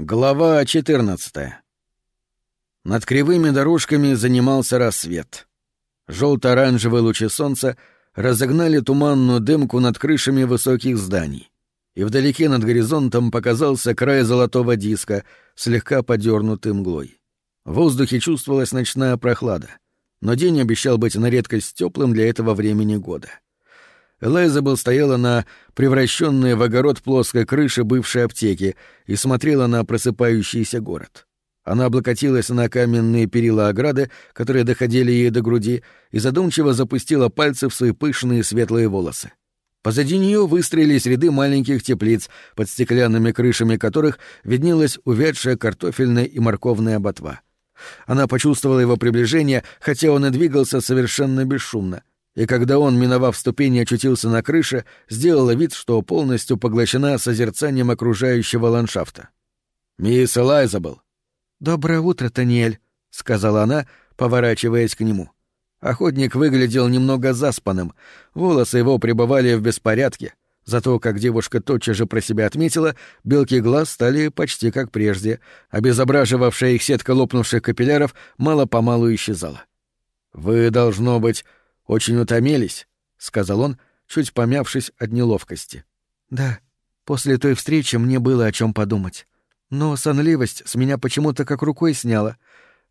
Глава 14. Над кривыми дорожками занимался рассвет. Желто-оранжевые лучи солнца разогнали туманную дымку над крышами высоких зданий. И вдалеке над горизонтом показался край золотого диска, слегка подернутый мглой. В воздухе чувствовалась ночная прохлада, но день обещал быть на редкость теплым для этого времени года. Элайзабел стояла на превращенной в огород плоской крыше бывшей аптеки и смотрела на просыпающийся город. Она облокотилась на каменные перила ограды, которые доходили ей до груди, и задумчиво запустила пальцы в свои пышные светлые волосы. Позади нее выстроились ряды маленьких теплиц, под стеклянными крышами которых виднелась увядшая картофельная и морковная ботва. Она почувствовала его приближение, хотя он и двигался совершенно бесшумно и когда он, миновав ступени, очутился на крыше, сделала вид, что полностью поглощена созерцанием окружающего ландшафта. «Мисс Элайзабл!» «Доброе утро, Таниэль», — сказала она, поворачиваясь к нему. Охотник выглядел немного заспанным, волосы его пребывали в беспорядке, зато, как девушка тотчас же про себя отметила, белки глаз стали почти как прежде, обезображивавшая их сетка лопнувших капилляров мало-помалу исчезала. «Вы, должно быть, «Очень утомились», — сказал он, чуть помявшись от неловкости. «Да, после той встречи мне было о чем подумать. Но сонливость с меня почему-то как рукой сняла.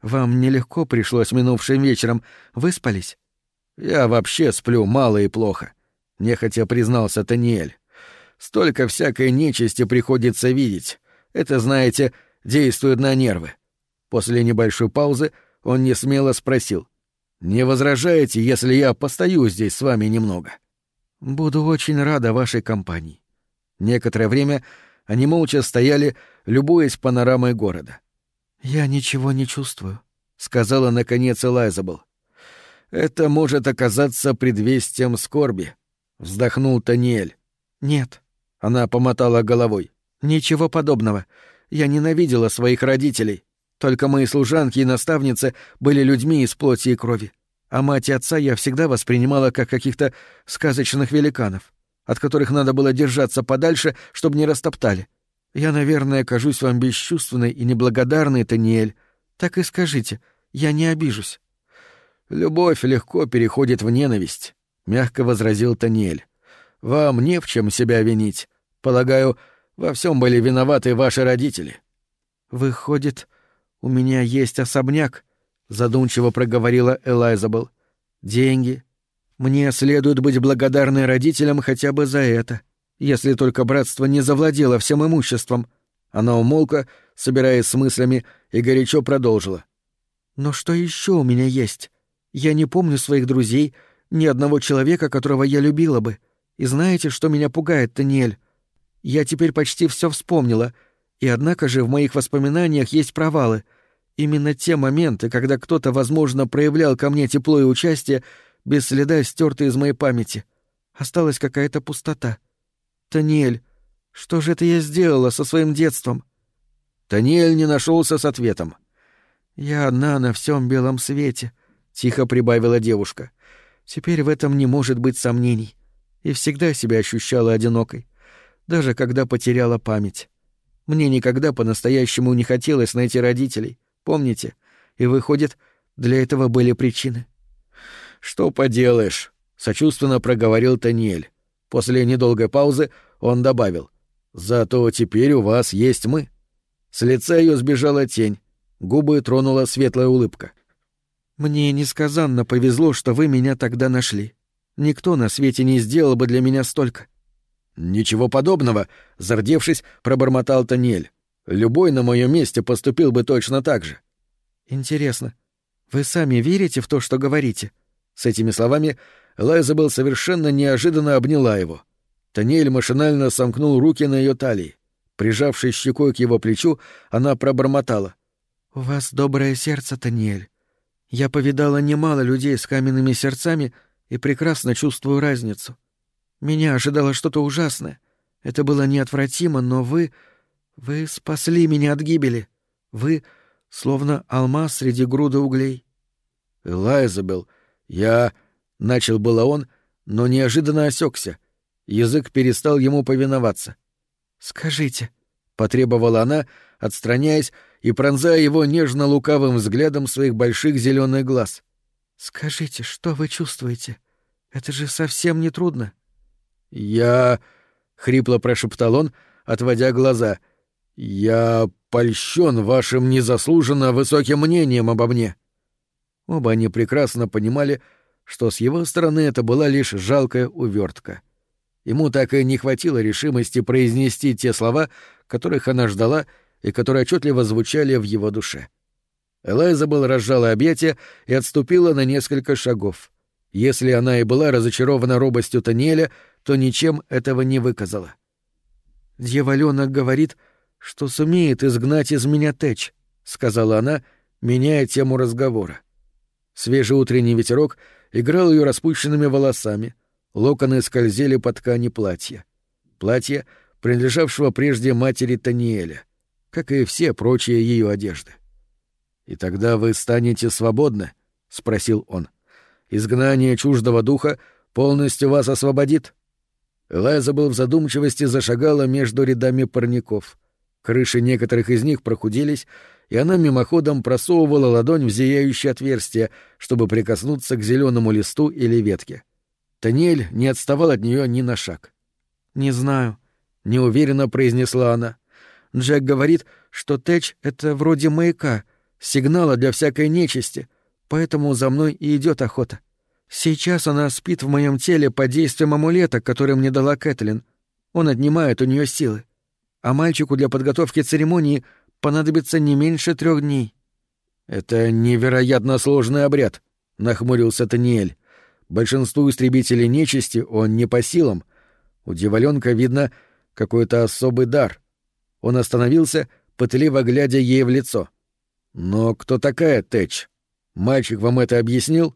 Вам нелегко пришлось минувшим вечером. Выспались?» «Я вообще сплю мало и плохо», — нехотя признался Таниэль. «Столько всякой нечисти приходится видеть. Это, знаете, действует на нервы». После небольшой паузы он несмело спросил. Не возражаете, если я постою здесь с вами немного? Буду очень рада вашей компании. Некоторое время они молча стояли, любуясь панорамой города. Я ничего не чувствую, сказала наконец Элайзабл. Это может оказаться предвестием скорби, вздохнул Таниэль. Нет, она помотала головой. Ничего подобного. Я ненавидела своих родителей. Только мои служанки и наставницы были людьми из плоти и крови. А мать и отца я всегда воспринимала как каких-то сказочных великанов, от которых надо было держаться подальше, чтобы не растоптали. Я, наверное, кажусь вам бесчувственной и неблагодарной, Таниэль. Так и скажите, я не обижусь». «Любовь легко переходит в ненависть», — мягко возразил Таниэль. «Вам не в чем себя винить. Полагаю, во всем были виноваты ваши родители». «Выходит, у меня есть особняк», — задумчиво проговорила Элайзабел. «Деньги. Мне следует быть благодарной родителям хотя бы за это, если только братство не завладело всем имуществом». Она умолкла, собираясь с мыслями, и горячо продолжила. «Но что еще у меня есть? Я не помню своих друзей, ни одного человека, которого я любила бы. И знаете, что меня пугает, Таниэль? Я теперь почти все вспомнила, и однако же в моих воспоминаниях есть провалы — Именно те моменты, когда кто-то, возможно, проявлял ко мне тепло и участие, без следа стерты из моей памяти. Осталась какая-то пустота. Таниэль, что же это я сделала со своим детством? Таниэль не нашелся с ответом. Я одна на всем белом свете, тихо прибавила девушка. Теперь в этом не может быть сомнений. И всегда себя ощущала одинокой, даже когда потеряла память. Мне никогда по-настоящему не хотелось найти родителей. Помните? И выходит, для этого были причины. Что поделаешь, сочувственно проговорил Таниэль. После недолгой паузы он добавил: Зато теперь у вас есть мы. С лица ее сбежала тень, губы тронула светлая улыбка. Мне несказанно повезло, что вы меня тогда нашли. Никто на свете не сделал бы для меня столько. Ничего подобного, зардевшись, пробормотал Таниэль. Любой на моем месте поступил бы точно так же. Интересно, вы сами верите в то, что говорите? С этими словами Лайза был совершенно неожиданно обняла его. Таниэль машинально сомкнул руки на ее талии. Прижавшись щекой к его плечу, она пробормотала. «У вас доброе сердце, Таниэль. Я повидала немало людей с каменными сердцами и прекрасно чувствую разницу. Меня ожидало что-то ужасное. Это было неотвратимо, но вы... Вы спасли меня от гибели. Вы — словно алмаз среди груда углей. «Элайзабел, я...» — начал было он, но неожиданно осекся. Язык перестал ему повиноваться. «Скажите», — потребовала она, отстраняясь и пронзая его нежно-лукавым взглядом своих больших зеленых глаз. «Скажите, что вы чувствуете? Это же совсем не трудно». «Я...» — хрипло прошептал он, отводя глаза. «Я польщен вашим незаслуженно высоким мнением обо мне». Оба они прекрасно понимали, что с его стороны это была лишь жалкая увертка. Ему так и не хватило решимости произнести те слова, которых она ждала и которые отчетливо звучали в его душе. Элайзабел разжала объятия и отступила на несколько шагов. Если она и была разочарована робостью Таниэля, то ничем этого не выказала. «Дьяволёнок говорит, что сумеет изгнать из меня Тэч», — сказала она, меняя тему разговора. Свежий утренний ветерок играл ее распущенными волосами, локоны скользили по ткани платья. Платье, принадлежавшего прежде матери Таниэля, как и все прочие ее одежды. «И тогда вы станете свободны?» — спросил он. «Изгнание чуждого духа полностью вас освободит?» Был в задумчивости зашагала между рядами парников. Крыши некоторых из них прохудились, и она мимоходом просовывала ладонь в зияющее отверстие, чтобы прикоснуться к зеленому листу или ветке. Таниэль не отставал от нее ни на шаг. «Не знаю», — неуверенно произнесла она. «Джек говорит, что Тэч — это вроде маяка, сигнала для всякой нечисти, поэтому за мной и идет охота. Сейчас она спит в моем теле под действием амулета, который мне дала Кэтлин. Он отнимает у нее силы. А мальчику для подготовки церемонии понадобится не меньше трех дней. Это невероятно сложный обряд, нахмурился Таниэль. Большинству истребителей нечисти он не по силам. У дьяволёнка видно какой-то особый дар. Он остановился, пытливо глядя ей в лицо. Но кто такая Тэч? Мальчик вам это объяснил?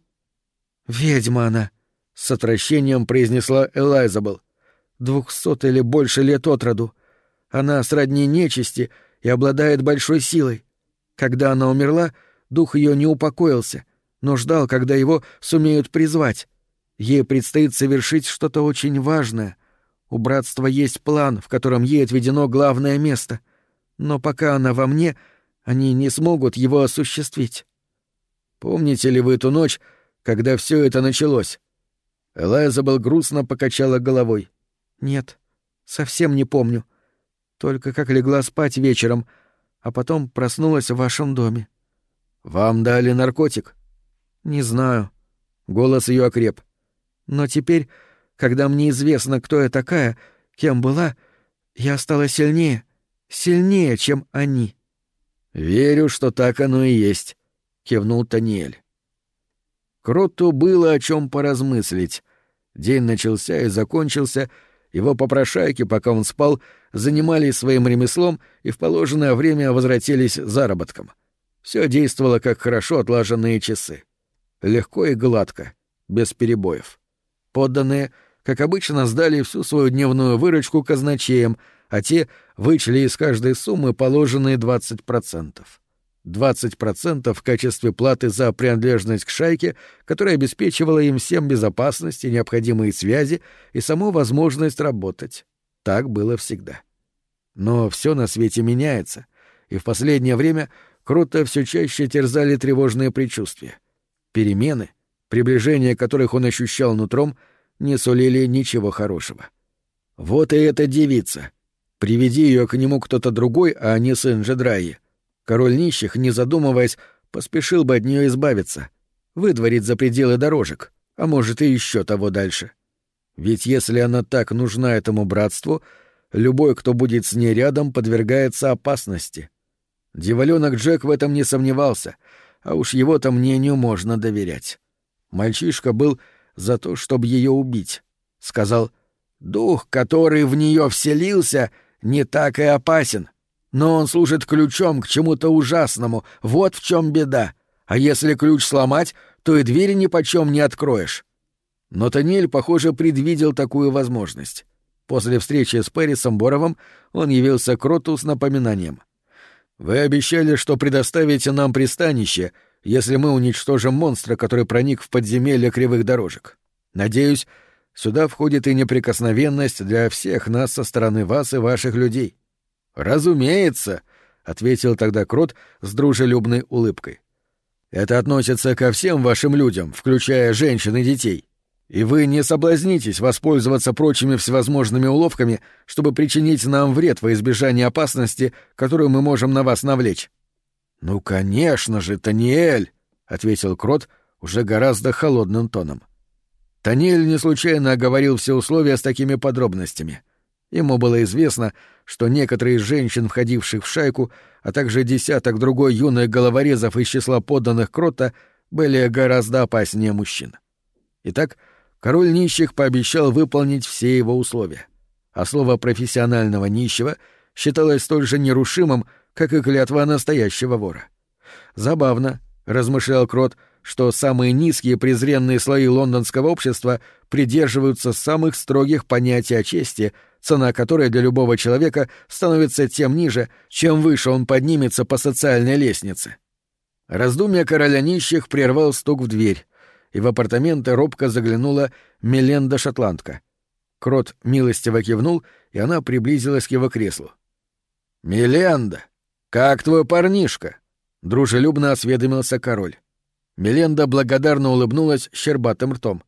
Ведьма она, с отвращением произнесла Элайзабел. Двухсот или больше лет от роду. Она сродни нечисти и обладает большой силой. Когда она умерла, дух ее не упокоился, но ждал, когда его сумеют призвать. Ей предстоит совершить что-то очень важное. У братства есть план, в котором ей отведено главное место. Но пока она во мне, они не смогут его осуществить. Помните ли вы ту ночь, когда все это началось? Элайзабел грустно покачала головой. Нет, совсем не помню. Только как легла спать вечером, а потом проснулась в вашем доме. Вам дали наркотик? Не знаю. Голос ее окреп. Но теперь, когда мне известно, кто я такая, кем была, я стала сильнее, сильнее, чем они. Верю, что так оно и есть, кивнул Таниэль. Кроту было о чем поразмыслить. День начался и закончился, его попрошайки, пока он спал, занимались своим ремеслом и в положенное время возвратились заработком. Все действовало как хорошо отлаженные часы. Легко и гладко, без перебоев. Подданные, как обычно, сдали всю свою дневную выручку казначеям, а те вычли из каждой суммы положенные 20%. 20% в качестве платы за принадлежность к шайке, которая обеспечивала им всем безопасность и необходимые связи и саму возможность работать. Так было всегда. Но все на свете меняется, и в последнее время Круто все чаще терзали тревожные предчувствия. Перемены, приближение которых он ощущал нутром, не сулили ничего хорошего. Вот и эта девица. Приведи ее к нему кто-то другой, а не сын Джедраи. Король нищих, не задумываясь, поспешил бы от нее избавиться, выдворить за пределы дорожек, а может и еще того дальше. Ведь если она так нужна этому братству, любой, кто будет с ней рядом, подвергается опасности. Дьяволёнок Джек в этом не сомневался, а уж его-то мнению можно доверять. Мальчишка был за то, чтобы ее убить. Сказал, «Дух, который в нее вселился, не так и опасен, но он служит ключом к чему-то ужасному, вот в чем беда. А если ключ сломать, то и двери ни почем не откроешь». Но Таниэль, похоже, предвидел такую возможность. После встречи с Пэрисом Боровым он явился к Роту с напоминанием. «Вы обещали, что предоставите нам пристанище, если мы уничтожим монстра, который проник в подземелье кривых дорожек. Надеюсь, сюда входит и неприкосновенность для всех нас со стороны вас и ваших людей». «Разумеется», —— ответил тогда Крот с дружелюбной улыбкой. «Это относится ко всем вашим людям, включая женщин и детей. И вы не соблазнитесь воспользоваться прочими всевозможными уловками, чтобы причинить нам вред во избежание опасности, которую мы можем на вас навлечь». «Ну, конечно же, Таниэль!» — ответил Крот уже гораздо холодным тоном. Таниэль не случайно оговорил все условия с такими подробностями. Ему было известно, что некоторые из женщин, входивших в шайку, а также десяток другой юных головорезов из числа подданных Крота, были гораздо опаснее мужчин. Итак, король нищих пообещал выполнить все его условия. А слово профессионального нищего считалось столь же нерушимым, как и клятва настоящего вора. Забавно, размышлял Крот, что самые низкие презренные слои лондонского общества придерживаются самых строгих понятий о чести, цена которой для любого человека становится тем ниже, чем выше он поднимется по социальной лестнице. Раздумья короля нищих прервал стук в дверь, и в апартаменты робко заглянула Меленда Шотландка. Крот милостиво кивнул, и она приблизилась к его креслу. «Меленда, как твой парнишка?» — дружелюбно осведомился король. Меленда благодарно улыбнулась щербатым ртом.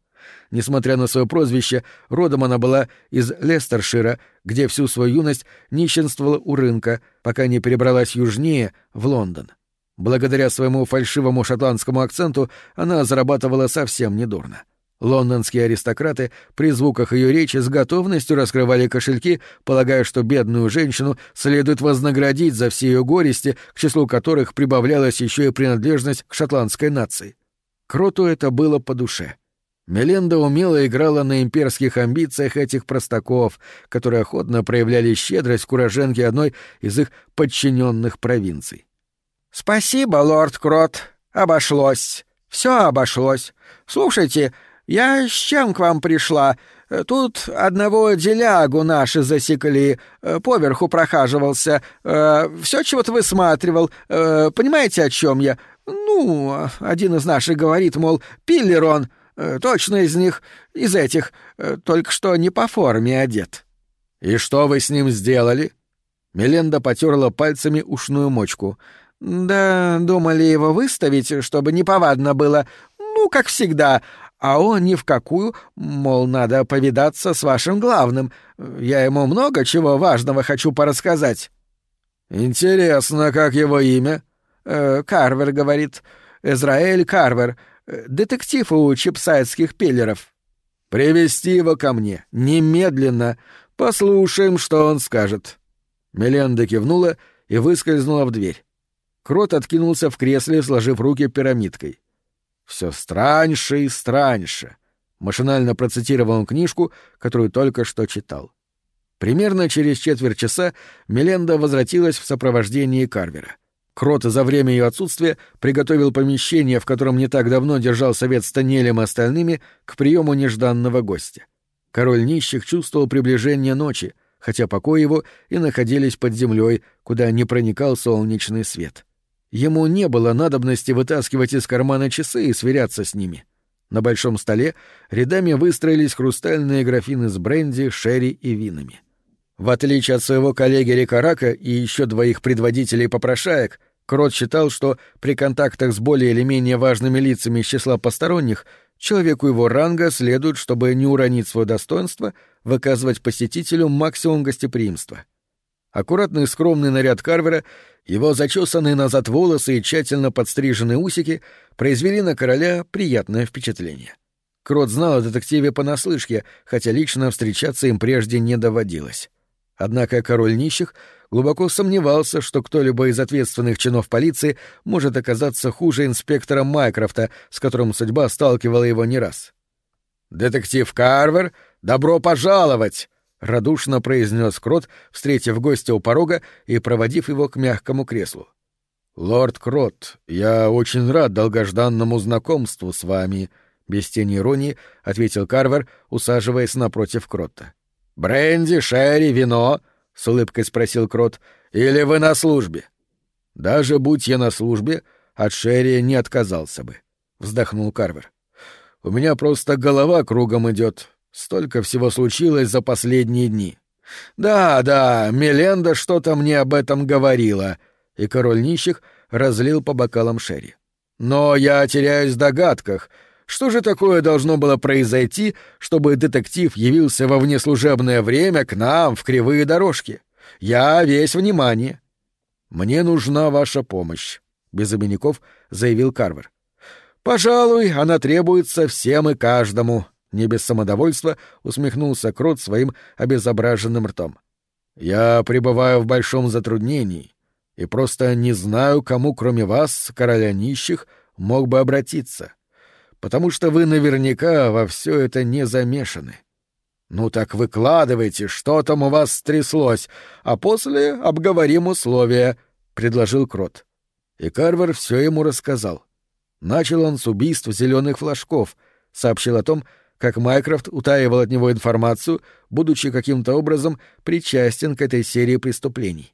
Несмотря на свое прозвище, родом она была из Лестершира, где всю свою юность нищенствовала у рынка, пока не перебралась южнее, в Лондон. Благодаря своему фальшивому шотландскому акценту она зарабатывала совсем недурно. Лондонские аристократы при звуках ее речи с готовностью раскрывали кошельки, полагая, что бедную женщину следует вознаградить за все ее горести, к числу которых прибавлялась еще и принадлежность к шотландской нации. Кроту это было по душе. Меленда умело играла на имперских амбициях этих простаков, которые охотно проявляли щедрость к уроженке одной из их подчиненных провинций. «Спасибо, лорд Крот. Обошлось. Все обошлось. Слушайте, я с чем к вам пришла? Тут одного делягу наши засекли, э, поверху прохаживался, э, все чего-то высматривал. Э, понимаете, о чем я? Ну, один из наших говорит, мол, пиллер он, точно из них, из этих, только что не по форме одет. И что вы с ним сделали? Меленда потерла пальцами ушную мочку. Да, думали его выставить, чтобы неповадно было. Ну, как всегда, а он ни в какую, мол, надо повидаться с вашим главным. Я ему много чего важного хочу порассказать». «Интересно, как его имя?» э, «Карвер, — говорит. Израиль Карвер. Детектив у чипсайдских пиллеров». «Привести его ко мне. Немедленно. Послушаем, что он скажет». Меленда кивнула и выскользнула в дверь. Крот откинулся в кресле, сложив руки пирамидкой. Все страньше и страньше. Машинально процитировал он книжку, которую только что читал. Примерно через четверть часа Меленда возвратилась в сопровождении Карвера. Крот за время ее отсутствия приготовил помещение, в котором не так давно держал совет с Танелем и остальными, к приему нежданного гостя. Король нищих чувствовал приближение ночи, хотя покои его и находились под землей, куда не проникал солнечный свет. — Ему не было надобности вытаскивать из кармана часы и сверяться с ними. На большом столе рядами выстроились хрустальные графины с бренди, шерри и винами. В отличие от своего коллеги Рикарака и еще двоих предводителей попрошаек, Крот считал, что при контактах с более или менее важными лицами из числа посторонних человеку его ранга следует, чтобы не уронить свое достоинство, выказывать посетителю максимум гостеприимства. Аккуратный скромный наряд Карвера его зачесанные назад волосы и тщательно подстриженные усики произвели на короля приятное впечатление. Крот знал о детективе понаслышке, хотя лично встречаться им прежде не доводилось. Однако король нищих глубоко сомневался, что кто-либо из ответственных чинов полиции может оказаться хуже инспектора Майкрофта, с которым судьба сталкивала его не раз. «Детектив Карвер, добро пожаловать!» радушно произнес Крот, встретив гостя у порога и проводив его к мягкому креслу. Лорд Крот, я очень рад долгожданному знакомству с вами, без тени иронии ответил Карвер, усаживаясь напротив Кротта. Бренди, шерри, вино? с улыбкой спросил Крот. Или вы на службе? Даже будь я на службе, от шерри не отказался бы, вздохнул Карвер. У меня просто голова кругом идет, Столько всего случилось за последние дни. Да, да, Меленда что-то мне об этом говорила. и король нищих разлил по бокалам Шерри. «Но я теряюсь в догадках. Что же такое должно было произойти, чтобы детектив явился во внеслужебное время к нам в кривые дорожки? Я весь внимание». «Мне нужна ваша помощь», — без обиняков заявил Карвер. «Пожалуй, она требуется всем и каждому», — не без самодовольства усмехнулся Крот своим обезображенным ртом. «Я пребываю в большом затруднении и просто не знаю, кому, кроме вас, короля нищих, мог бы обратиться, потому что вы наверняка во все это не замешаны. Ну так выкладывайте, что там у вас стряслось, а после обговорим условия, — предложил Крот. И Карвер все ему рассказал. Начал он с убийств зеленых флажков, сообщил о том, как Майкрофт утаивал от него информацию, будучи каким-то образом причастен к этой серии преступлений.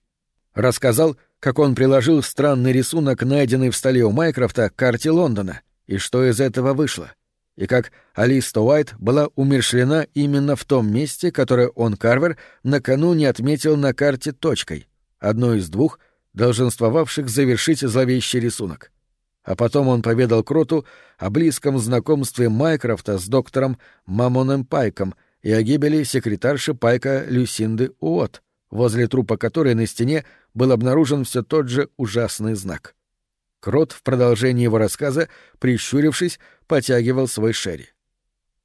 Рассказал, как он приложил странный рисунок, найденный в столе у Майкрофта, к карте Лондона, и что из этого вышло, и как Алиста Уайт была умершлена именно в том месте, которое он, Карвер, накануне отметил на карте точкой, одной из двух, долженствовавших завершить зловещий рисунок. А потом он поведал Кроту о близком знакомстве Майкрофта с доктором Мамоном Пайком и о гибели секретарши Пайка Люсинды Уотт, возле трупа которой на стене был обнаружен все тот же ужасный знак. Крот в продолжении его рассказа, прищурившись, потягивал свой шерри.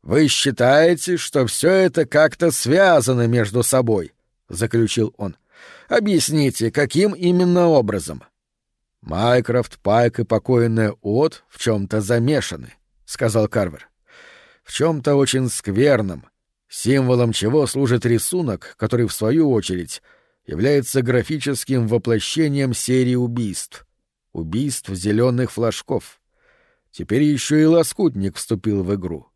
«Вы считаете, что все это как-то связано между собой?» — заключил он. «Объясните, каким именно образом?» «Майкрофт, Пайк и покойная От в чем-то замешаны», — сказал Карвер. «В чем-то очень скверном, символом чего служит рисунок, который, в свою очередь, является графическим воплощением серии убийств. Убийств зеленых флажков. Теперь еще и лоскутник вступил в игру.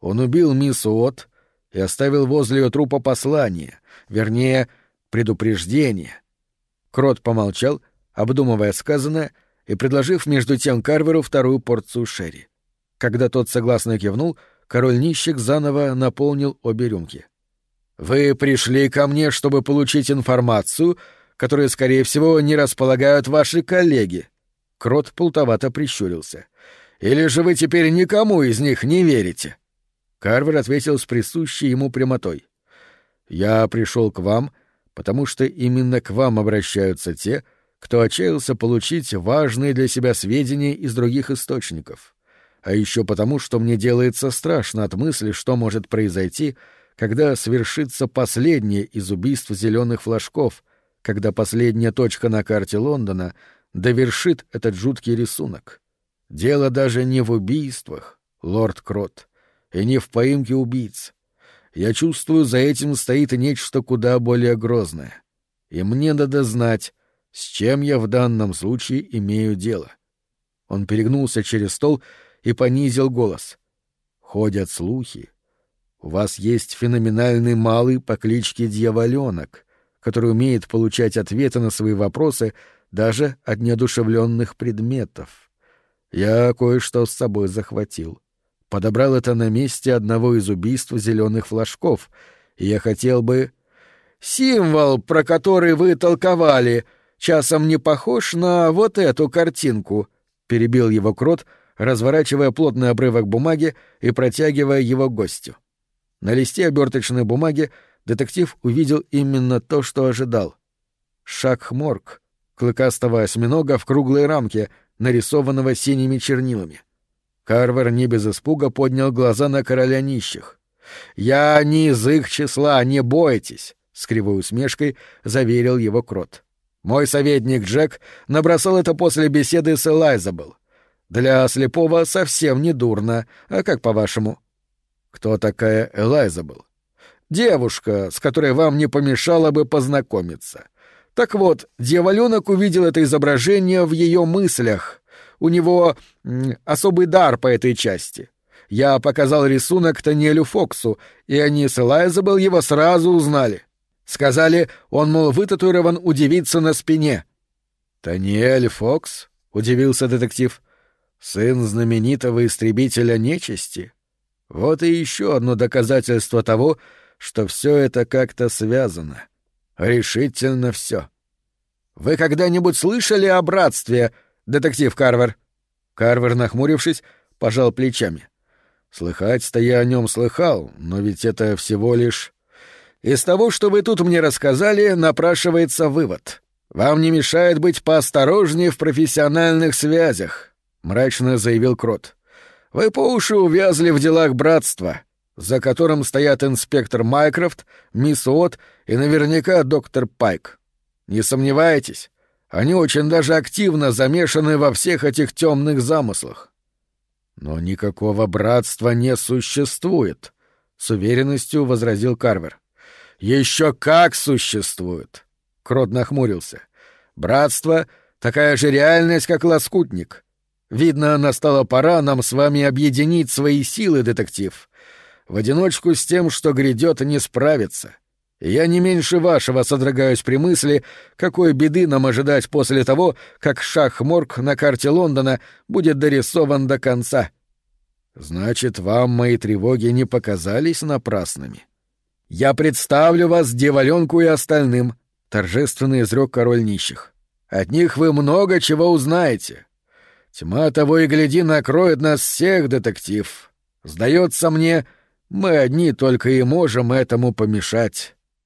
Он убил мисс Уотт и оставил возле ее трупа послание, вернее, предупреждение. Крот помолчал, обдумывая сказанное и предложив между тем Карверу вторую порцию шерри. Когда тот согласно кивнул, король-нищик заново наполнил обе рюмки. Вы пришли ко мне, чтобы получить информацию, которой, скорее всего, не располагают ваши коллеги. Крот плутовато прищурился. Или же вы теперь никому из них не верите? Карвер ответил с присущей ему прямотой. Я пришел к вам, потому что именно к вам обращаются те, кто отчаялся получить важные для себя сведения из других источников. А еще потому, что мне делается страшно от мысли, что может произойти, когда свершится последнее из убийств зеленых флажков, когда последняя точка на карте Лондона довершит этот жуткий рисунок. Дело даже не в убийствах, лорд Крот, и не в поимке убийц. Я чувствую, за этим стоит нечто куда более грозное. И мне надо знать, с чем я в данном случае имею дело. Он перегнулся через стол и понизил голос. Ходят слухи, у вас есть феноменальный малый по кличке Дьяволенок, который умеет получать ответы на свои вопросы даже от неодушевленных предметов. Я кое-что с собой захватил. Подобрал это на месте одного из убийств зеленых флажков, и я хотел бы... Символ, про который вы толковали, часом не похож на вот эту картинку, — перебил его крот, разворачивая плотный обрывок бумаги и протягивая его гостю. На листе оберточной бумаги детектив увидел именно то, что ожидал. Шаг-хморг, клыкастого осьминога в круглой рамке, нарисованного синими чернилами. Карвер не без испуга поднял глаза на короля нищих. «Я не из их числа, не бойтесь!» — с кривой усмешкой заверил его крот. «Мой советник Джек набросал это после беседы с Элайзабел. Для слепого совсем не дурно, а как по-вашему?» Кто такая Элайза был? Девушка, с которой вам не помешало бы познакомиться. Так вот, дьяволёнок увидел это изображение в ее мыслях. У него особый дар по этой части. Я показал рисунок Таниэлю Фоксу, и они с Элайзабел его сразу узнали. Сказали, он, мол, вытатуирован у девицы на спине. «Таниэль Фокс?» — удивился детектив. «Сын знаменитого истребителя нечисти?» Вот и еще одно доказательство того, что все это как-то связано. Решительно все. Вы когда-нибудь слышали о братстве, детектив Карвер?» Карвер, нахмурившись, пожал плечами. «Слыхать-то я о нем слыхал, но ведь это всего лишь...» «Из того, что вы тут мне рассказали, напрашивается вывод. Вам не мешает быть поосторожнее в профессиональных связях», — мрачно заявил Крот. «Вы по уши увязли в делах братства, за которым стоят инспектор Майкрофт, мисс Уотт и наверняка доктор Пайк. Не сомневайтесь, они очень даже активно замешаны во всех этих темных замыслах. Но никакого братства не существует, с уверенностью возразил Карвер. Еще как существует! Крот нахмурился. Братство — такая же реальность, как лоскутник. Видно, настала пора нам с вами объединить свои силы, детектив. В одиночку с тем, что грядет, не справиться. Я не меньше вашего содрогаюсь при мысли, какой беды нам ожидать после того, как шах-морг на карте Лондона будет дорисован до конца. Значит, вам мои тревоги не показались напрасными. Я представлю вас дьяволенку и остальным, торжественно изрек король нищих. От них вы много чего узнаете. Тьма того и гляди накроет нас всех, детектив. Сдается мне, мы одни только и можем этому помешать.